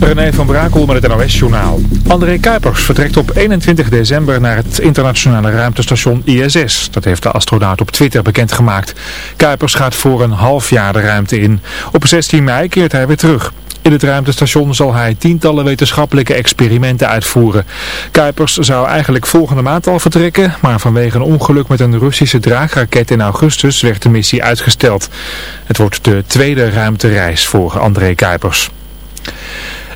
René van Brakel met het NOS-journaal. André Kuipers vertrekt op 21 december naar het internationale ruimtestation ISS. Dat heeft de astronaut op Twitter bekendgemaakt. Kuipers gaat voor een half jaar de ruimte in. Op 16 mei keert hij weer terug. In het ruimtestation zal hij tientallen wetenschappelijke experimenten uitvoeren. Kuipers zou eigenlijk volgende maand al vertrekken, maar vanwege een ongeluk met een Russische draagraket in augustus werd de missie uitgesteld. Het wordt de tweede ruimtereis voor André Kuipers.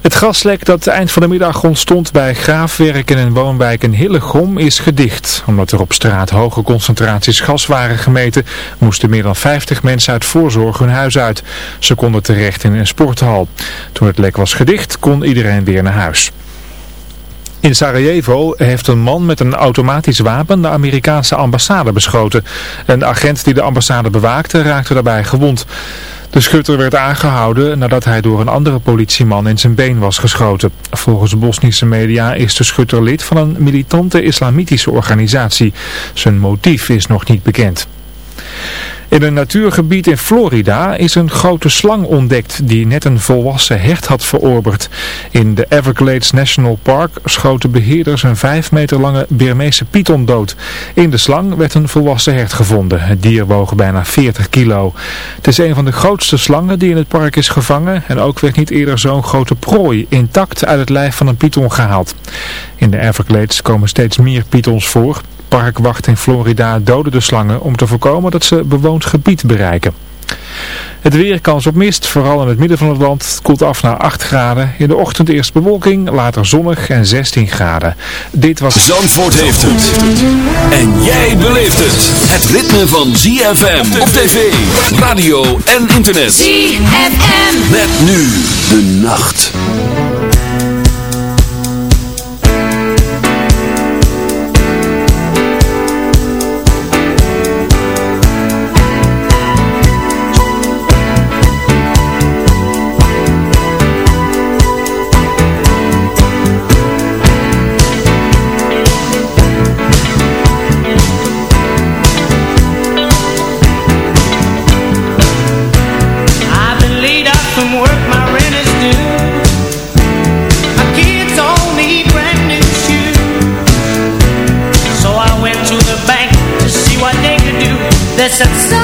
Het gaslek dat eind van de middag ontstond bij graafwerken en woonwijken Hillegom is gedicht. Omdat er op straat hoge concentraties gas waren gemeten, moesten meer dan 50 mensen uit voorzorg hun huis uit. Ze konden terecht in een sporthal. Toen het lek was gedicht, kon iedereen weer naar huis. In Sarajevo heeft een man met een automatisch wapen de Amerikaanse ambassade beschoten. Een agent die de ambassade bewaakte raakte daarbij gewond. De schutter werd aangehouden nadat hij door een andere politieman in zijn been was geschoten. Volgens Bosnische media is de schutter lid van een militante islamitische organisatie. Zijn motief is nog niet bekend. In een natuurgebied in Florida is een grote slang ontdekt die net een volwassen hert had verorberd. In de Everglades National Park schoten beheerders een 5 meter lange Birmeese python dood. In de slang werd een volwassen hert gevonden. Het dier woog bijna 40 kilo. Het is een van de grootste slangen die in het park is gevangen en ook werd niet eerder zo'n grote prooi intact uit het lijf van een python gehaald. In de Everglades komen steeds meer pythons voor parkwacht in Florida doden de slangen om te voorkomen dat ze bewoond gebied bereiken. Het weer kans op mist, vooral in het midden van het land, koelt af naar 8 graden. In de ochtend eerst bewolking, later zonnig en 16 graden. Dit was... Zandvoort heeft het. En jij beleeft het. Het ritme van ZFM op tv, radio en internet. ZFM. Met nu de nacht. such a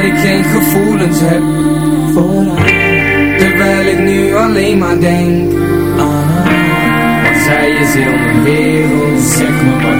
dat ik geen gevoelens heb voor haar. Terwijl ik nu alleen maar denk ah, Want zij is heel mijn wereld Zeg me wat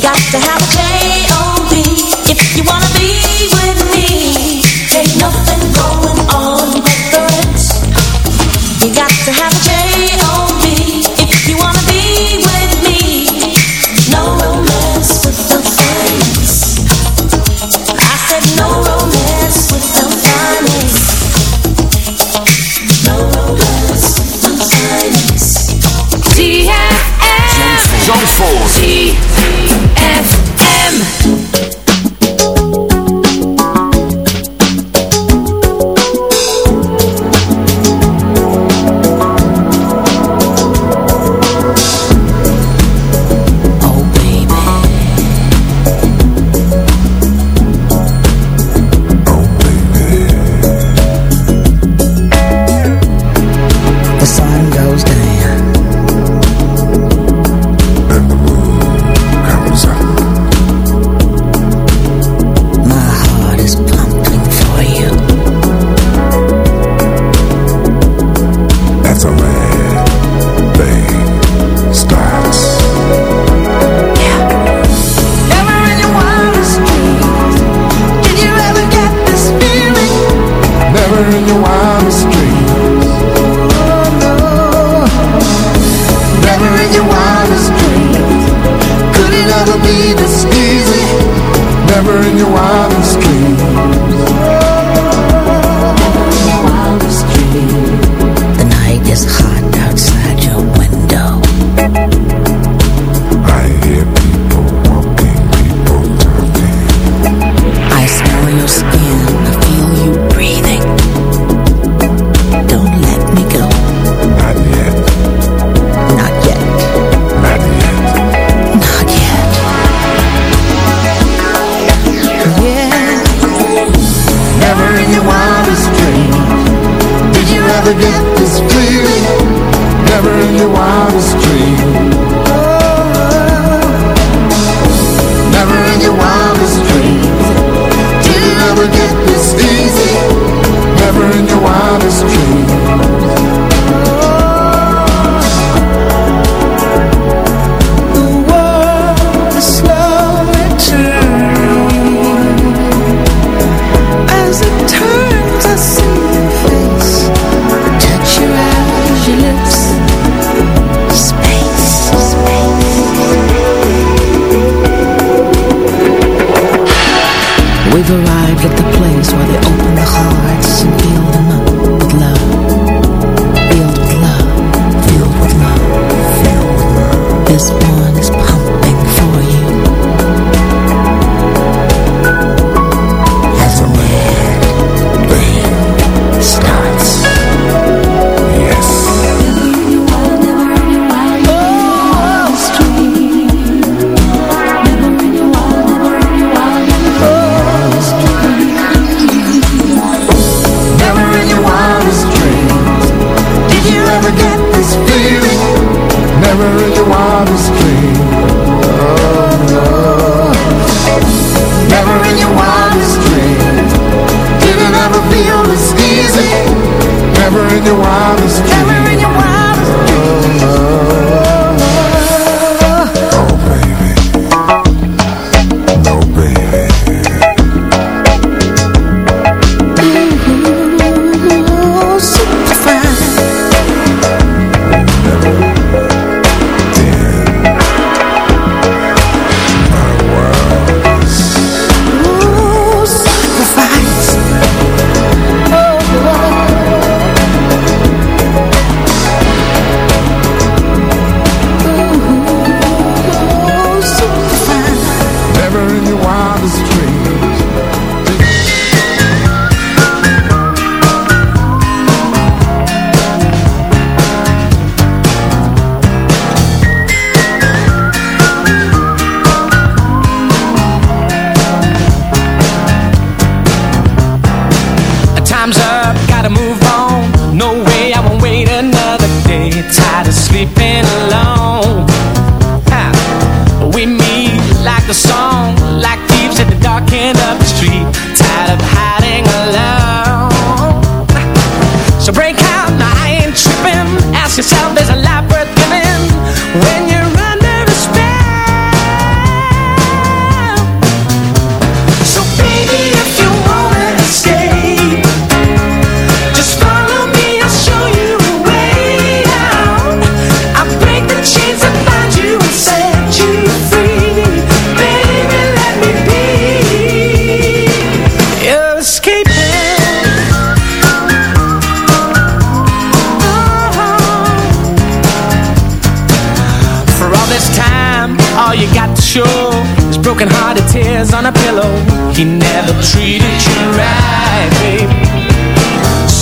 got to have a J.O.B. if you wanna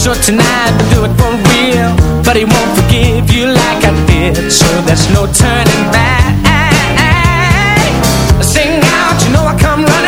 So tonight we'll do it for real. But he won't forgive you like I did. So there's no turning back. Sing out, you know I come running.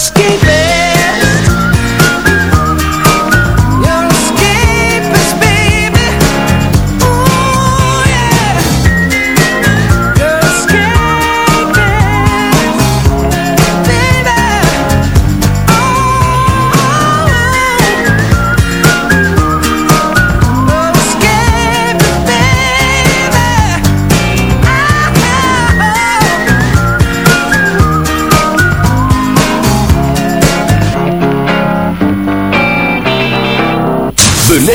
escape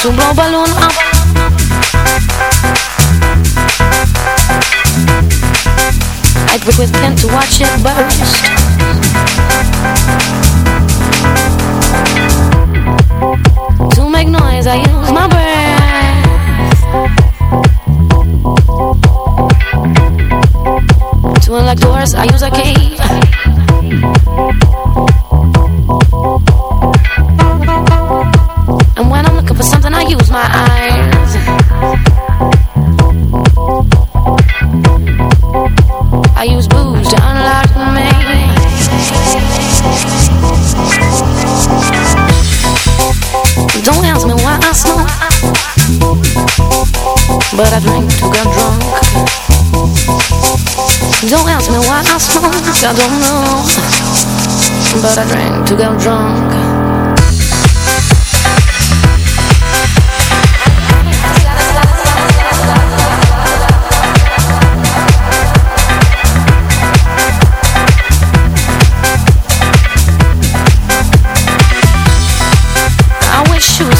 To blow balloon up. I to watch it burst. To make noise, I use but I drink to get drunk. Don't ask me why I smoke, I don't know, but I drink to get drunk.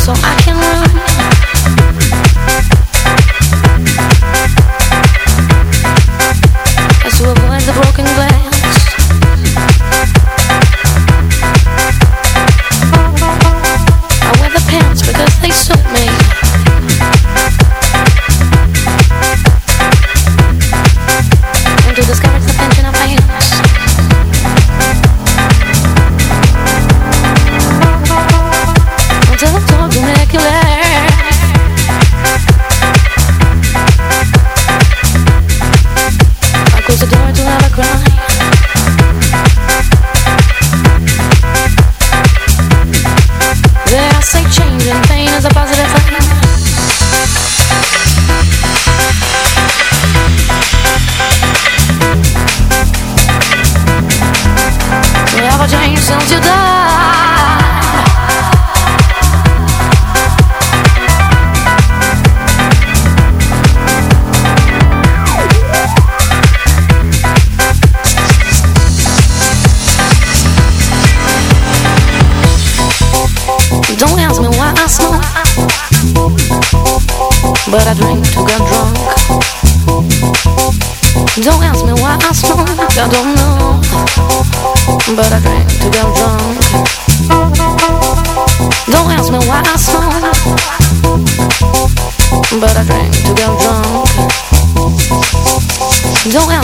So I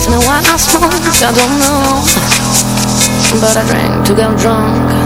ask me why I smoke, I don't know, but I drink to get drunk.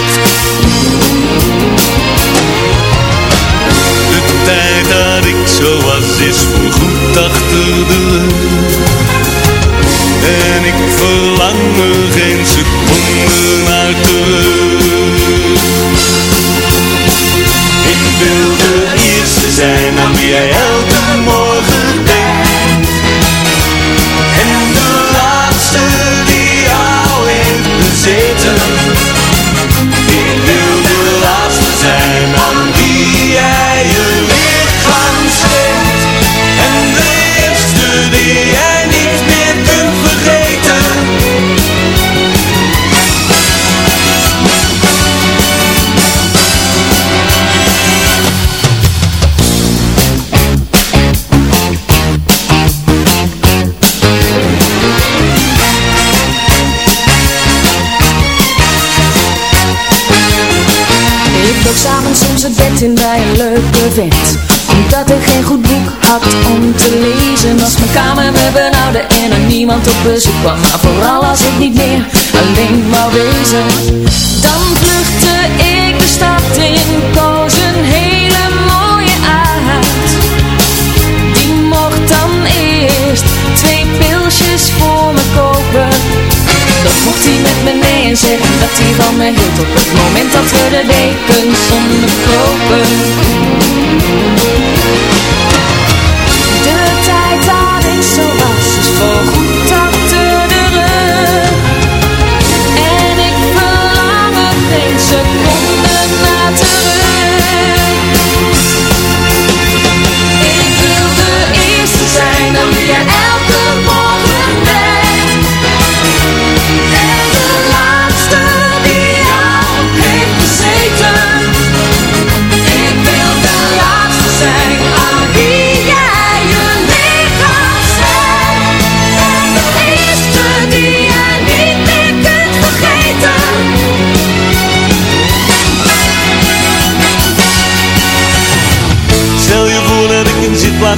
dat ik zo was is voorgoed achter de En ik verlang er geen seconde naar terug. Ik wil de eerste zijn aan wie jij elke op bezoek kwam Maar vooral als ik niet meer alleen maar wezen. Dan vluchtte ik de stad in, koos een hele mooie uit Die mocht dan eerst twee pilsjes voor me kopen. Dat mocht hij met me mee en zeggen dat hij van me hield Op het moment dat we de dekens onderkopen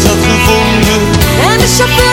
had gevonden. En de chauffeur.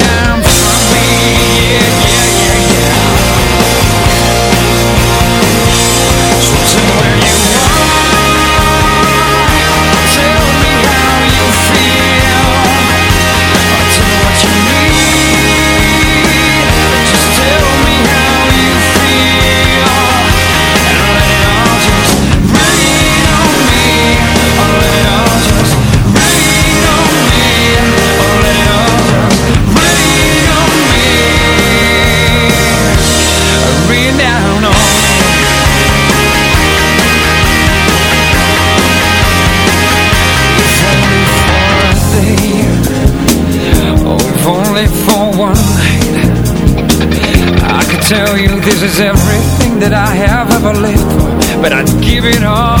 Is everything that I have ever lived for. But I'd give it all